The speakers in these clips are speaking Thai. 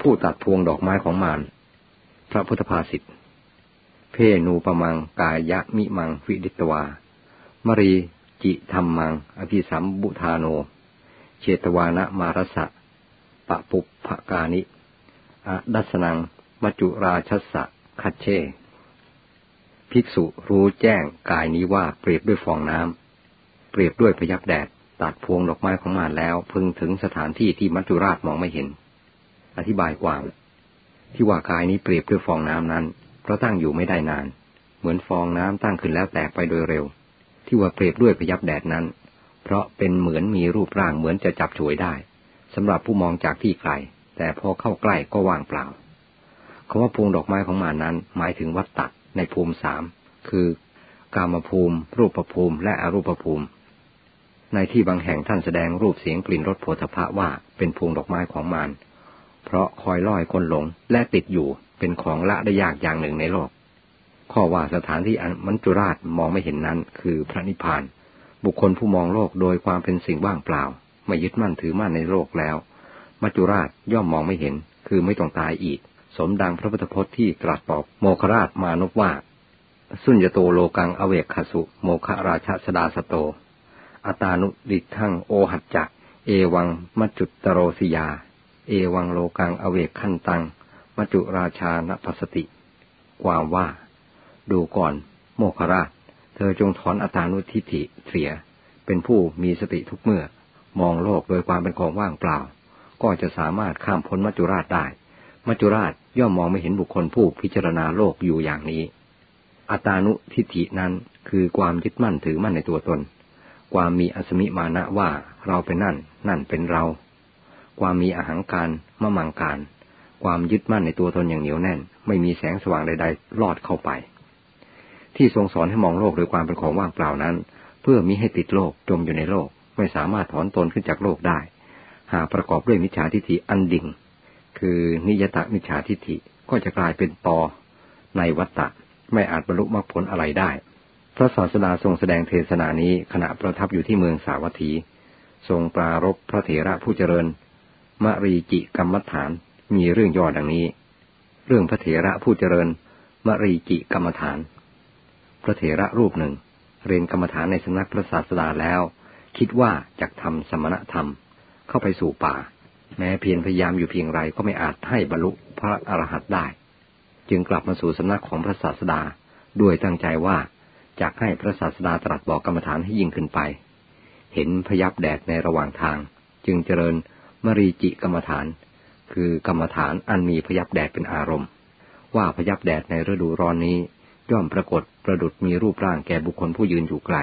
ผู้ตัดพวงดอกไม้ของมารพระพุทธภาษิตเพนูปมังกายะมิมังวิดิตวามรีจิธรรมัง อภิสัมบุธาโน เชตวานะมารสะปะปุปภกานิอดัสนังมัจุราชสะคัจเช ภิกษุรู้แจ้งกายนี้ว่าเปรียบด้วยฟองน้ำ เปรียบด้วยพยับแดด ตัดพวงดอกไม้ของมารแล้ว พึงถึงสถานที่ที่มัจจุราชมองไม่เห็น อธิบายความ ที่ว่ากายนี้เปรียบด้วยฟองน้ำนั้น เพราะตั้งอยู่ไม่ได้นาน เหมือนฟองน้ำตั้งขึ้นแล้วแตกไปโดยเร็ว ที่ว่าเปรียบด้วยพยับแดดนั้น เพราะเป็นเหมือนมีรูปร่างเหมือนจะจับฉวยได้สำหรับผู้มองจากที่ไกล แต่พอเข้าใกล้ก็ว่างเปล่าคำว่าพวงดอกไม้ของมานั้น หมายถึงวัตตะในภูมิสามคือกามภูมิ รูปภูมิ และอรูปภูมิ ในที่บางแห่งท่านแสดงรูปเสียงกลิ่นรสโผฏฐะว่าเป็นพวงดอกไม้ของมาร เพราะคอยล่อยคนหลงและติดอยู่เป็นของละได้ยากอย่างหนึ่งในโลก ข้อว่าสถานที่อันมัจจุราชมองไม่เห็นนั้น คือพระนิพพาน บุคคลผู้มองโลกโดยความเป็นสิ่งว่างเปล่า ไม่ยึดมั่นถือมั่นในโลกแล้ว มัจจุราชย่อมมองไม่เห็น คือไม่ต้องตายอีก สมดังพระพุทธพจน์ที่ตรัสบอกโมคราชมานพว่า สุญญโตโลกังอเวกขสุโมคราชสดาสโต อตานุดิทั้งโอหัจจะเอวังมัจจุตโรสิยา เอวังโลกังอเวกขันตังมัจุราชานภัสติ ความว่า ดูก่อน โมคราช เธอจงถอนอัตานุทิฏฐิเสีย เป็นผู้มีสติทุกเมื่อ มองโลกโดยความเป็นของว่างเปล่า ก็จะสามารถข้ามพ้นมัจจุราชได้ มัจจุราชย่อมมองไม่เห็นบุคคลผู้พิจารณาโลกอยู่อย่างนี้ อัตานุทิฏฐินั้นคือความยึดมั่นถือมั่นในตัวตน ความมีอสมิมานะว่าเราเป็นนั่น นั่นเป็นเรา ความมีอาหางการมะมังการ ความยึดมั่นในตัวตนอย่างเหนียวแน่น ไม่มีแสงสว่างใดๆลอดเข้าไป ที่ทรงสอนให้มองโลกโดยความเป็นของว่างเปล่านั้น เพื่อมิให้ติดโลกจมอยู่ในโลก ไม่สามารถถอนตนขึ้นจากโลกได้ หากประกอบด้วยมิจฉาทิฏฐิอันดิ่ง คือนิยตมิจฉาทิฏฐิก็จะกลายเป็นตอในวัตตะไม่อาจบรรลุมรรคผลอะไรได้ พระศาสดาทรงแสดงเทศนานี้ขณะประทับอยู่ที่เมืองสาวัตถี ทรงปรารบพระเถระผู้เจริญ มรีจิกรรมฐานมีเรื่องย่อดังนี้ เรื่องพระเถระผู้เจริญมรีจิกรรมฐาน พระเถระรูปหนึ่ง เรียนกรรมฐานในสำนักพระศาสดาแล้ว คิดว่าจะทำสมณธรรมเข้าไปสู่ป่า แม้เพียรพยายามอยู่เพียงไรก็ไม่อาจให้บรรลุพระอรหันต์ได้ จึงกลับมาสู่สำนักของพระศาสดาด้วยตั้งใจว่าจะให้พระศาสดาตรัสบอกกรรมฐานให้ยิ่งขึ้นไป เห็นพยับแดดในระหว่างทาง จึงเจริญ มรีจิกรรมฐาน คือกรรมฐานอันมีพยับแดดเป็นอารมณ์ ว่าพยับแดดในฤดูร้อนนี้ ย่อมปรากฏประดุดมีรูปร่างแก่บุคคลผู้ยืนอยู่ไกล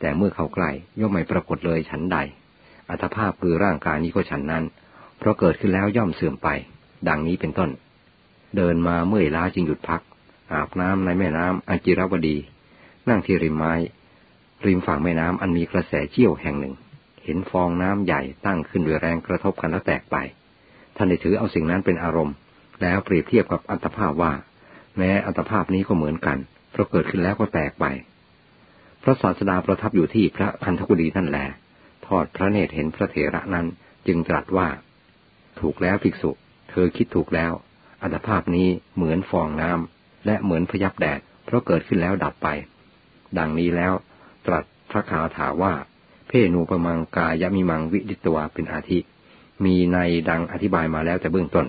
แต่เมื่อเขาใกล้ย่อมไม่ปรากฏเลยฉันใด อัตภาพคือร่างกายนี้ก็ฉันนั้น เพราะเกิดขึ้นแล้วย่อมเสื่อมไป ดังนี้เป็นต้น เดินมาเมื่อยล้าจึงหยุดพัก อาบน้ำในแม่น้ำอัจิรวดี นั่งที่ริมไม้ ริมฝั่งแม่น้ำอันมีกระแสเชี่ยวแห่งหนึ่ง ห็นฟองน้ำใหญ่ตั้งขึ้นด้วยแรงกระทบกันแล้วแตกไป ท่านได้ถือเอาสิ่งนั้นเป็นอารมณ์ แล้วเปรียบเทียบกับอัตภาพว่า แม้อัตภาพนี้ก็เหมือนกัน เพราะเกิดขึ้นแล้วก็แตกไป พระศาสดาประทับอยู่ที่พระคันธกุฎีนั่นแหละทอดพระเนตรเห็นพระเถระนั้นจึงตรัสว่า ถูกแล้วภิกษุ เธอคิดถูกแล้ว อัตภาพนี้เหมือนฟองน้ำและเหมือนพยับแดด เพราะเกิดขึ้นแล้วดับไป ดังนี้แล้วตรัสพระคาถาว่า เพนูปมังกายมิมังวิดิตวาเป็นอาทิ มีในดังอธิบายมาแล้วแต่เบื้องต้น